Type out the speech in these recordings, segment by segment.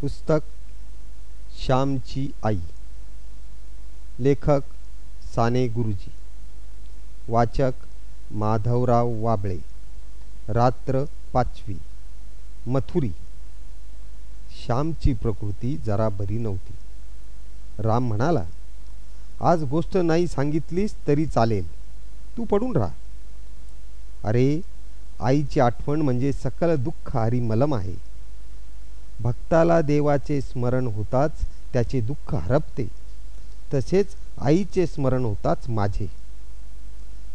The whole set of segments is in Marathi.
पुस्तक श्यामची आई. लेखक साने गुरुजी. वाचक माधवराव वाबळे. रात्र पाचवी. मथुरी. श्यामची प्रकृती जरा बरी नव्हती. राम म्हणाला आज गोष्ट नाही सांगितलीस तरी चालेल. तू पडून राहा. अरे आईची आठवण म्हणजे सकल दुःख हरी मलम आहे. भक्ताला देवाचे स्मरण होताच त्याचे दुःख हरपते. तसेच आईचे स्मरण होताच माझे.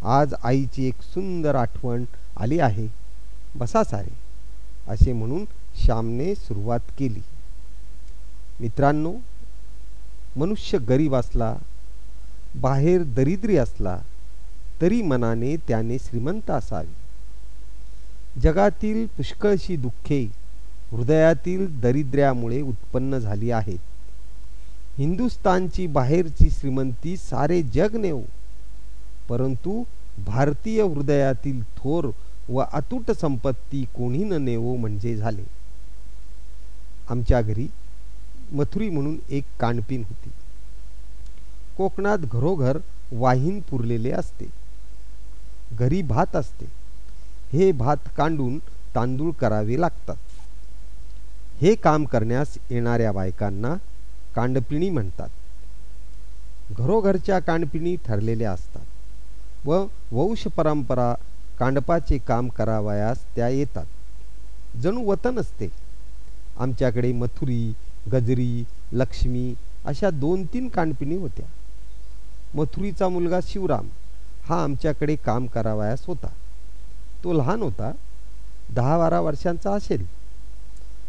आज आईची एक सुंदर आठवण आली आहे. बसा सारे. असे म्हणून श्यामने सुरुवात केली. मित्रांनो मनुष्य गरीब असला बाहेर दरिद्री असला तरी मनाने त्याने श्रीमंत असावे. जगातील पुष्कळशी दुःखे हृदयातील दरिद्र्यामुळे उत्पन्न झाली आहे. हिंदुस्तानची बाहेरची श्रीमंती सारे जग नेव परंतु भारतीय हृदयातील थोर व अतूट संपत्ती कोणी न नेवो म्हणजे झाले. आमच्या घरी मथुरी म्हणून एक कानपिन होती. कोकणात घरोघर वाहीन पुरलेले असते. घरी भात असते. हे भात कांडून तांदूळ करावे लागतात. हे काम करण्यास येणाऱ्या बायकांना कांडपिणी म्हणतात. घरोघरच्या कांडपिणी ठरलेल्या असतात व वंश परंपरा कांडपाचे काम करावयास त्या येतात. जणू वतन असते. आमच्याकडे मथुरी गजरी लक्ष्मी अशा दोन तीन कांडपिणी होत्या. मथुरीचा मुलगा शिवराम हा आमच्याकडे काम करावयास होता. तो लहान होता. दहा बारा वर्षांचा असेल.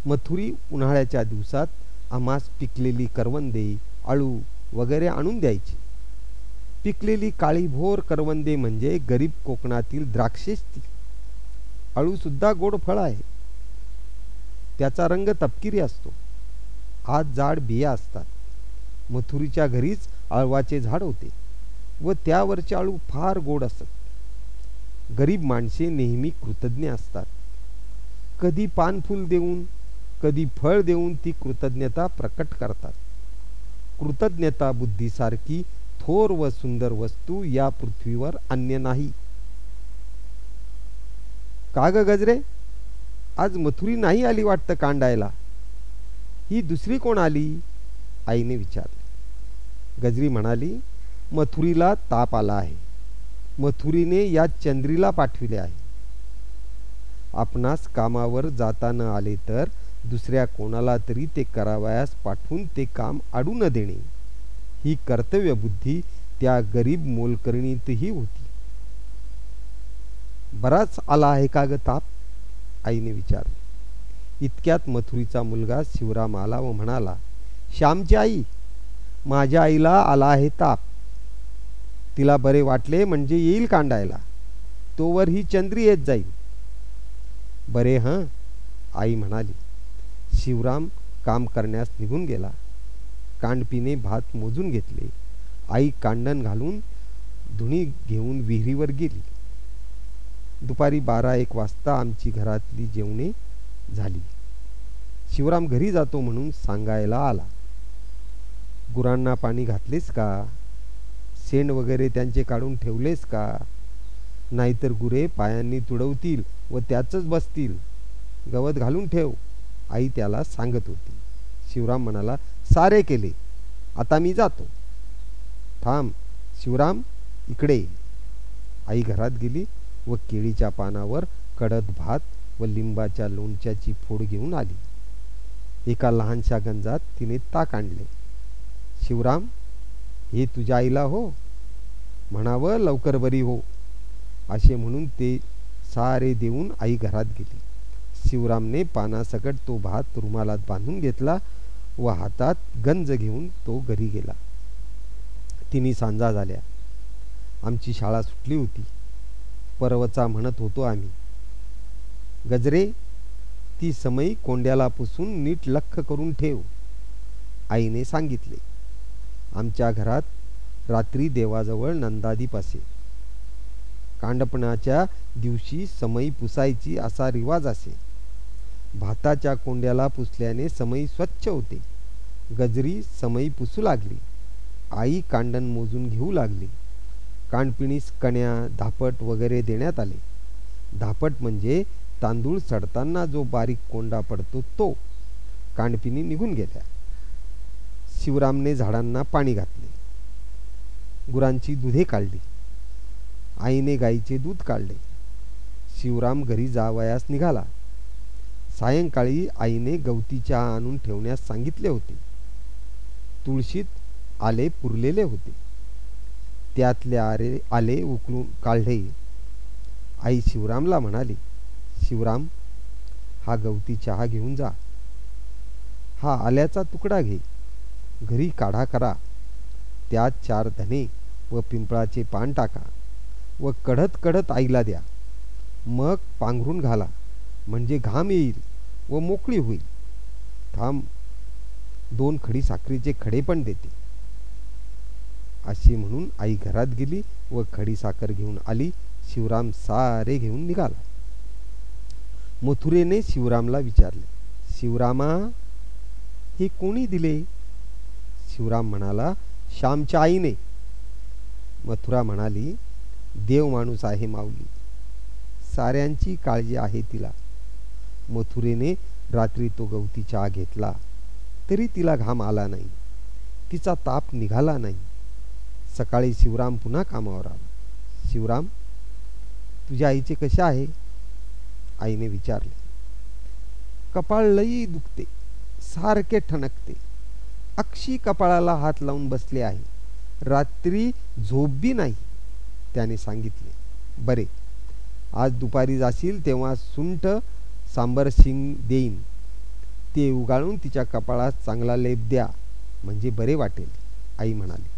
मथुरी उन्हाळ्याच्या दिवसात आम्हास पिकलेली करवंदे आळू वगैरे आणून द्यायची. पिकलेली काळीभोर करवंदे म्हणजे गरीब कोकणातील द्राक्षेच ती. अळूसुद्धा गोड फळ आहे. त्याचा रंग तपकिरी असतो. आत जाड बिया असतात. मथुरीच्या घरीच आळवाचे झाड होते व त्यावरचे आळू फार गोड असत. गरीब माणसे नेहमी कृतज्ञ असतात. कधी पानफूल देऊन कधी फळ देऊन ती कृतज्ञता प्रकट करतात. कृतज्ञता बुद्धीसारखी थोर व सुंदर वस्तू या पृथ्वीवर अन्य नाही. का ग गजरे? आज मथुरी नाही आली वाटतं कांडायला? ही दुसरी कोण आली? आईने विचारले. गजरी म्हणाली मथुरीला ताप आला आहे. मथुरीने या चंद्रीला पाठविले आहे. आपणास कामावर जाता न आले तर दुसऱ्या कोणाला तरी ते करावयास पाठवून ते काम आडू न देणे. ही कर्तव्यबुद्धी त्या गरीब मोलकरणीतही होती. बराच आला आहे का ग ताप? आईने विचारले. इतक्यात मथुरीचा मुलगा शिवराम आला व म्हणाला श्यामची आई माझ्या आईला आला आहे ताप. तिला बरे वाटले म्हणजे येईल कांडायला. तोवर ही चंद्री येत जाईल. बरे हां आई म्हणाली. शिवराम काम करण्यास निघून गेला. कांडपीने भात मोजून घेतले. आई कांडण घालून धुणी घेऊन विहिरीवर गेली. दुपारी बारा एक वाजता आमची घरातली जेवणे झाली. शिवराम घरी जातो म्हणून सांगायला आला. गुरांना पाणी घातलेस का? शेण वगैरे त्यांचे काढून ठेवलेस का? नाहीतर गुरे पायांनी तुडवतील व त्याचंच बसतील. गवत घालून ठेव. आई त्याला सांगत होती. शिवराम म्हणाला सारे केले. आता मी जातो. थांब शिवराम इकडे आई घरात गेली व केळीच्या पानावर कडद भात व लिंबाच्या लोणच्याची फोड घेऊन आली. एका लहानशा गंजात तिने ताक आणले. शिवराम हे तुझ्या आईला हो. म्हणावं लवकर बरी हो. असे म्हणून ते सारे देऊन आई घरात गेली. शिवरामने पानासकट तो भात रुमालात बांधून घेतला व हातात गंज घेऊन तो घरी गेला. तिन्ही सांजा झाल्या. आमची शाळा सुटली होती. परवचा म्हणत होतो आम्ही गजरे ती समयी कोंड्याला पुसून नीट लख करून ठेव आईने सांगितले. आमच्या घरात रात्री देवाजवळ नंदादीप असे. कांडपणाच्या दिवशी समई पुसायची असा रिवाज असे. भाताच्या कोंड्याला पुसल्याने समई स्वच्छ होते. गजरी समई पुसू लागली. आई कांडण मोजून घेऊ लागली. काणपिणीस कण्या धापट वगैरे देण्यात आले. धापट म्हणजे तांदूळ चढताना जो बारीक कोंडा पडतो तो. कांडपिणी निघून गेल्या. शिवरामने झाडांना पाणी घातले. गुरांची दुधे काढली. आईने गाईचे दूध काढले. शिवराम घरी जावयास निघाला. सायंकाळी आईने गवती चहा आणून ठेवण्यास सांगितले होते. तुळशीत आले पुरलेले होते. त्यातले आरे आले उकळून काढले. आई शिवरामला म्हणाली शिवराम हा गवती चहा घेऊन जा. हा आल्याचा तुकडा घे. घरी काढा करा. त्यात चार धने व पिंपळाचे पान टाका व कढत कढत आईला द्या. मग पांघरून घाला. म्हणजे घाम येईल व मोकळी होईल. थांब दोन खडी साखरेचे खडे पण देते. अशी म्हणून आई घरात गेली व खडी साखर घेऊन आली. शिवराम सारे घेऊन निघाला. मथुरेने शिवरामला विचारले शिवरामा हे कोणी दिले? शिवराम म्हणाला श्यामच्या आईने. मथुरा म्हणाली देव माणूस आहे माऊली. साऱ्यांची काळजी आहे तिला. मथुरेने रात्री तो गवती चहा घेतला तरी तिला घाम आला नाही. तिचा ताप निघाला नाही. सकाळी शिवराम पुन्हा कामावर आला. शिवराम तुझ्या आईचे कसे आहे? आईने विचारले. कपाळ लई दुखते. सारखे ठणकते. अक्षी कपाळाला हात लावून बसले आहे. रात्री झोप नाही त्याने सांगितले. बरे. आज दुपारी जाशील तेव्हा सुंठ सांबर शिंग देईन. ते उगाळून तिच्या कपाळात चांगला लेप द्या म्हणजे बरे वाटेल आई म्हणाली.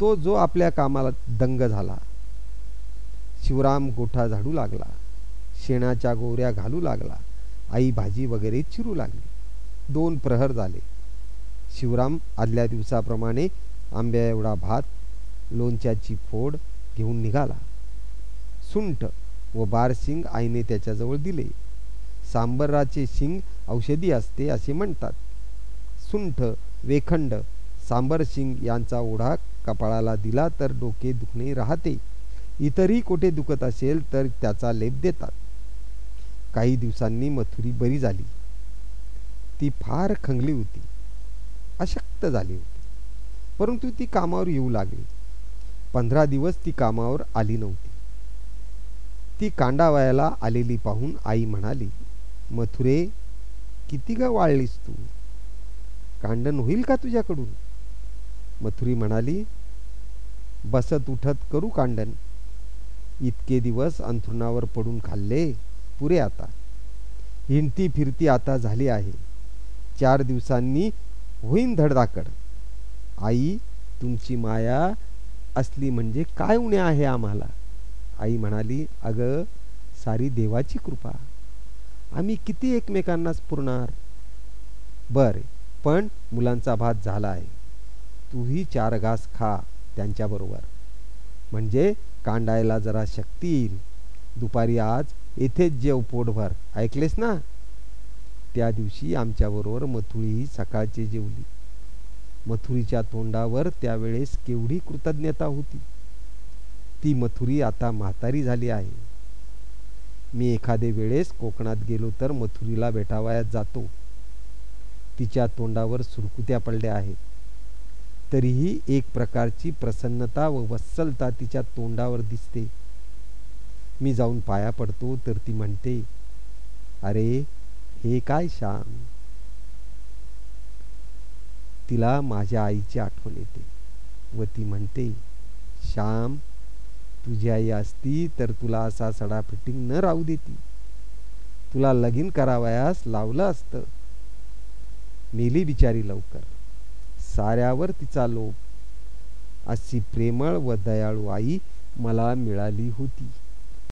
तो जो आपल्या कामाला दंग झाला. शिवराम गोठा झाडू लागला. शेणाच्या गोऱ्या घालू लागला. आई भाजी वगैरे चिरू लागली. दोन प्रहर झाले. शिवराम आदल्या दिवसाप्रमाणे आंब्या एवढा भात लोणच्याची फोड घेऊन निघाला. सुंठ व बारशिंग आईने त्याच्याजवळ दिले. सांबराचे शिंग औषधी असते असे म्हणतात. सुंठ वेखंड सांबर शिंग यांचा ओढा कपाळाला दिला तर डोके दुखणे राहते. इतरही कोठे दुखत असेल तर त्याचा लेप देतात. काही दिवसांनी मथुरी बरी झाली. ती फार खंगली होती. अशक्त झाली होती. परंतु ती कामावर येऊ लागली. पंधरा दिवस ती कामावर आली नव्हती. ती कांडावयाला आलेली पाहून आई म्हणाली मथुरे किती ग वाळलीस तू? कांडण होईल का तुझ्याकडून? मथुरी म्हणाली बसत उठत करू कांडण. इतके दिवस अंथरुणावर पडून खाल्ले पुरे आता. हिंडती फिरती आता झाली आहे. चार दिवसांनी होईन धडधाकड. आई तुमची माया असली म्हणजे काय उण्या आहे आम्हाला? आई म्हणाली अगं सारी देवाची कृपा. आम्ही किती एकमेकांनाच पुरणार? बर पण मुलांचा भात झाला आहे. तूही चार घास खा त्यांच्याबरोबर म्हणजे कांडायला जरा शक्ती येईल. दुपारी आज येथेच जेव पोटभर. ऐकलेस ना? त्या दिवशी आमच्याबरोबर मथुळीही सकाळचे जेवली. मथुरीच्या तोंडावर त्यावेळेस केवढी कृतज्ञता होती. ती मथुरी आता म्हातारी झाली आहे. मी एखादे वेळेस कोकणात गेलो तर मथुरीला भेटावयात जातो. तिच्या तोंडावर सुरकुत्या पडल्या आहेत. तरीही एक प्रकारची प्रसन्नता व वत्सलता तिच्या तोंडावर दिसते. मी जाऊन पाया पडतो तर ती म्हणते अरे हे काय श्याम तिला माझ्या आईची आठवण येते व ती म्हणते श्याम तुझी आई असती तर तुला असा सडा फिटिंग न राहू देती. तुला लगीन करावयास लावलं असतं. मेली बिचारी लवकर. साऱ्यावर तिचा लोभ. अशी प्रेमळ व दयाळू आई मला मिळाली होती.